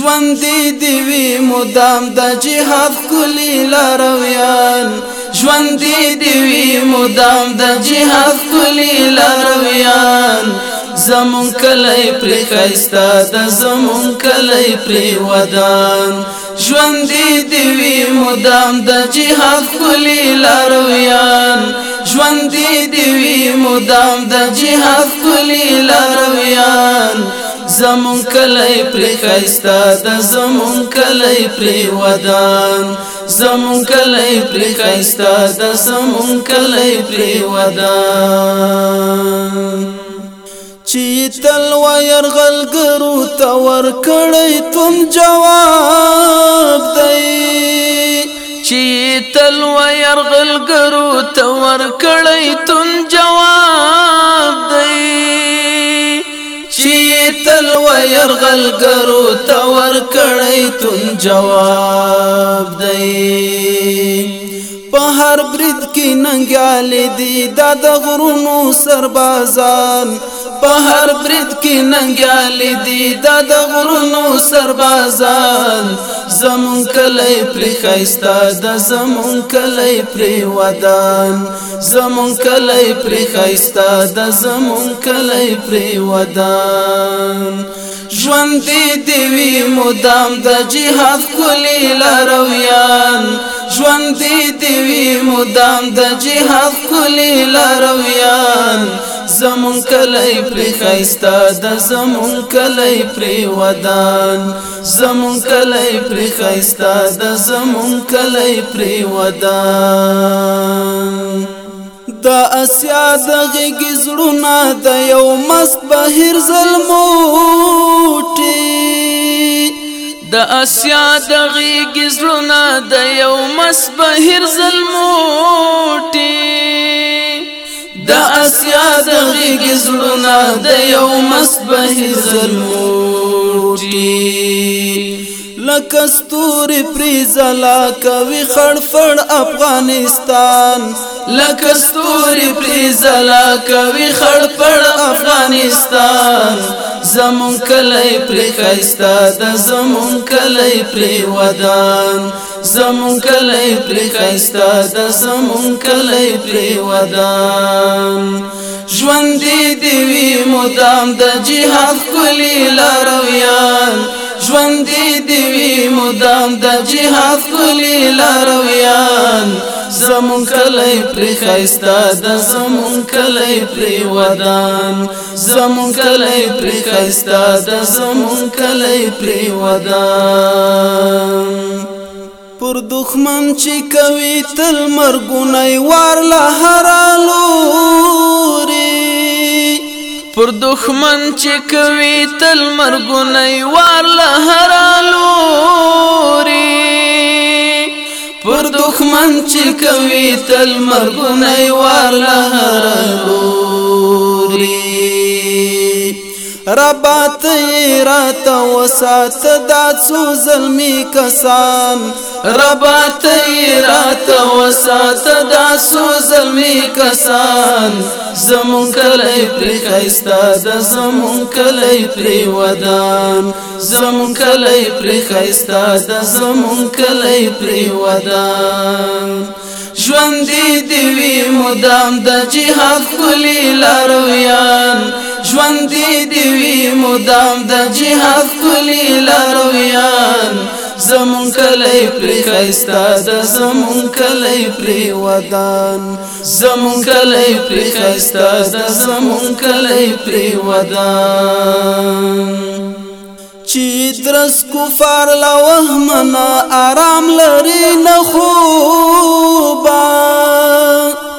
ژوند دی وی مدام د جهاد کلی لارویان ژوند دی وی مدام د جهاد کلی لارویان زمون کلی پر خیستا د زمون کلی پر ودان ژوند دی وی مدام د جهاد کلی لارویان ژوند دی وی مدام د جهاد کلی لارویان زمون کلی پری خیستا د زمون کلی پری ودان زمون کلی پری خیستا د زمون کلی پری ودان چې تل وير غلګرو تور کړی تم جواب دی چې تل وير غلګرو تور کړی تم تل و يرغل کرو تور کړی تون جواب دی په هر برید کې ننګاله دي د غرونو سربازان بهر برید کې ننګیالي دي دا د غرونو سربازان زمون کلی پری خیستا د زمون کلی پری ودان زمون کلی پری خیستا د زمون کلی پری ودان ژوند دی وی مدام د جهاد کلی لارویان ژوند دی وی مدام د جهاد کلی لارویان زمون کلی پری خیستا د زمون کلی پری ودان زمون کلی پری خیستا د زمون کلی پری ودان دا اسیا د غږی زړونه د یو مس بهر ظلموټي د اسیا د غږی زړونه د یو مس بهر ظلموټي د اسیا د غیږ زړونه د یو مسبه زلموټي لکه ستوري پری زلا کوي خړفړ افغانستان لکه ستوري پری زلا کوي خړفړ افغانستان زمون کلی پری خيستا د زمون کلی پری ودان زمون کلی پری خیستا دا زمون کلی پری ودان ژوندې دیوی مدام د جهاد کلی لارویان ژوندې دیوی مدام د جهاد کلی لارویان زمون کلی پری خیستا د زمون کلی پری ودان زمون کلی پری خیستا د زمون کلی پری ودان پر دخمن چې کوي تل مرګونه وار له هرالوري پر دخمن چې کوي تل مرګونه وار له هرالوري پر دخمن چې کوي تل مرګونه وار له هرالوري ربات رات وسات دا څو زلمی کسان ربات رات وسات دا څو زلمی کسان زمون کلی پری خیستا د زمون کلی پری ودان زمون کلی پری خیستا د زمون کلی پری ودان ژوند دی وی مدام د جهاد کلی لارویان ژوند دی وی مدام د جهاد کلی لارویان زمون کلی پر خیستا د زمون کلی پر ودان زمون کلی پر خیستا د زمون کلی پر ودان چې درس کفار لا وهمنا آرام لري نه خوبا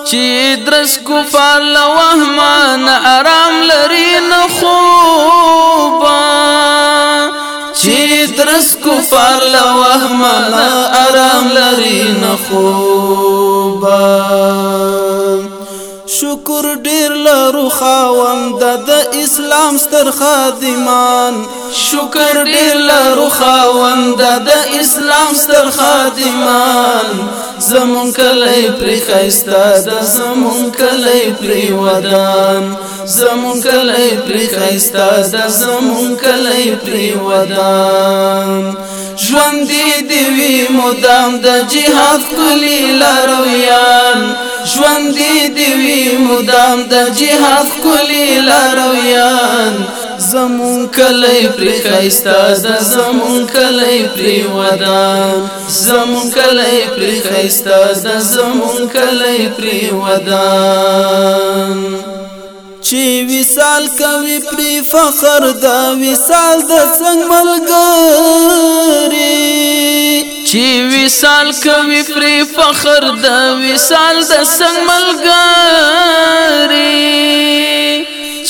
چې درس کفار لا وهمنا کفار لوهمنا آرام لري نه خوبه شکر ډیر لرو خاوند د اسلام ستر خادمان شکر ډیر لرو خاوند د اسلام ستر خادمان زمون کلی پری خیستا د زمون کلی پری ودان زمون کلی پری خیستا د زمون کلی پری ودان ژوند دی دی مدام د جهاد کلی لارویان ژوند دې وي مدام د جهاد کلی لارویان زمون کلی پری خیستا دا زمون کلی پری ودان زمون کلی پری خیستا دا زمون کلی پری ودان چی وصال کوي پری فخر دا وصال د څنګه ملګر وصال کوي پر فخر د وصال د سنگ ملګری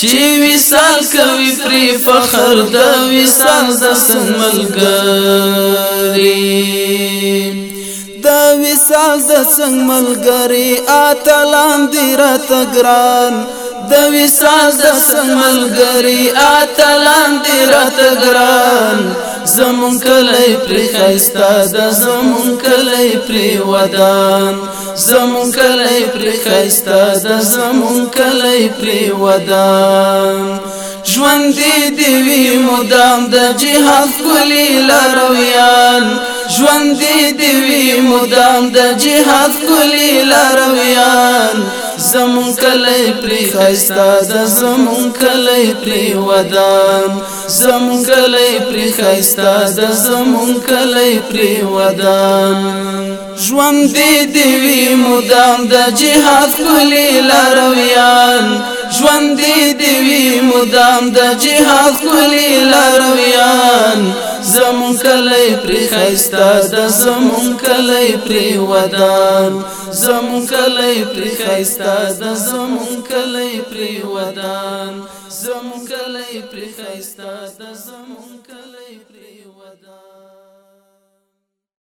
چې وصال کوي پر فخر د وصال د سنگ ملګری دا وصال د سنگ ملګری اتلان دی را تګران د وصال د سنگ ملګری اتلان دی را تګران زمون کلی پری خیستا دا زمون کلی پری ودان زمون کلی پری خیستا دا زمون کلی پری ودان ژوند دی وی مدام د جهاد کلی لارویان ژوند دی وی مدام د جهاد کلی لارویان زمون کلی پری خیستا دا زمون کلی پری ودان زمون کلی پری خیستا دا زمون کلی پری ودان ژوند دی دی مدام د جهاد کلی لارویان ژوند دی دی مدام د جهاد کلی لارویان زمون کلی پری خیستا د زمون کلی پری ودان زمون کلی پری خیستا د زمون کلی پری ودان زمون کلی پری خیستا د زمون